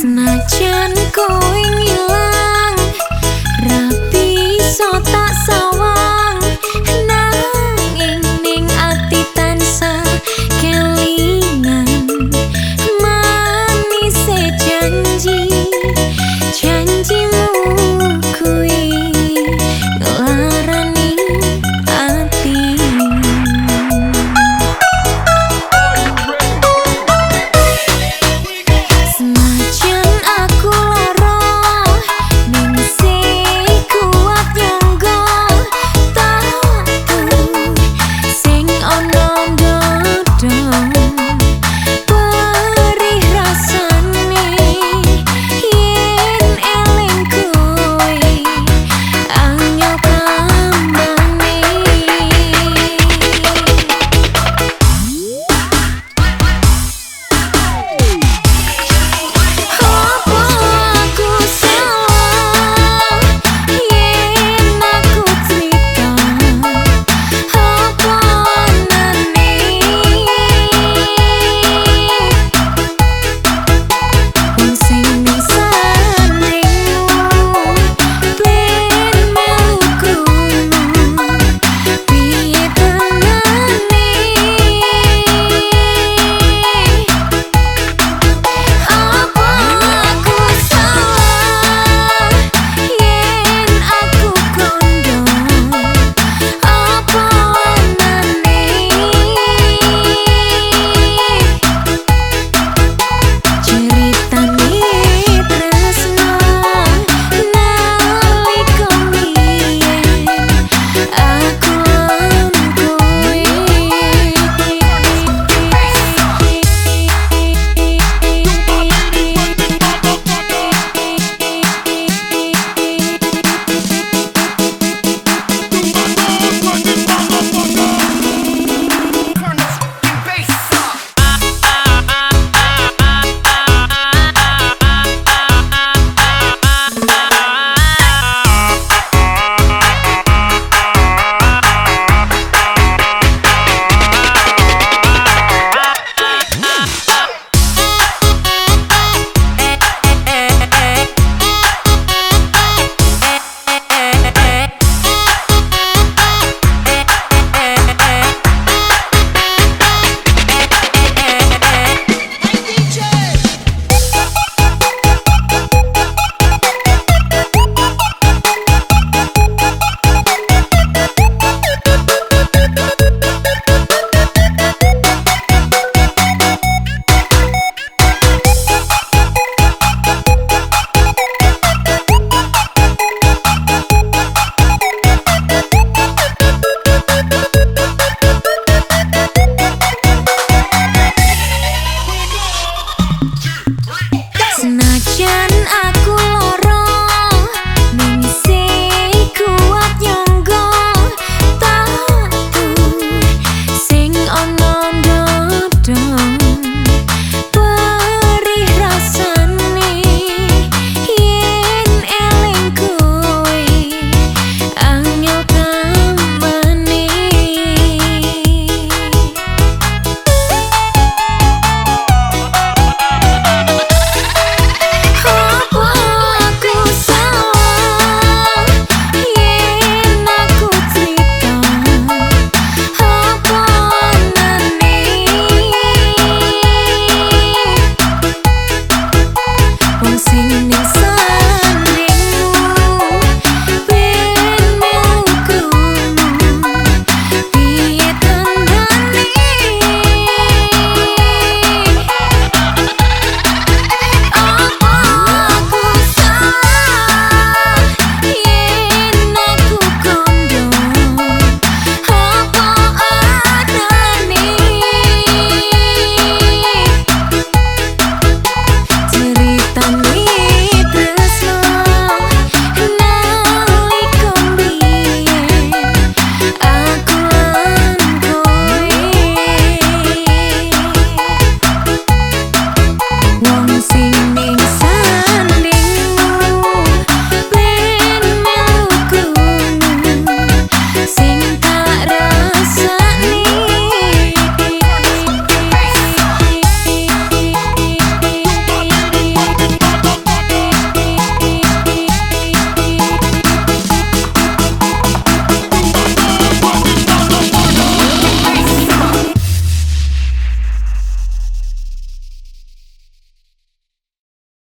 Senajan kowe hilang, Rapi so tak sah.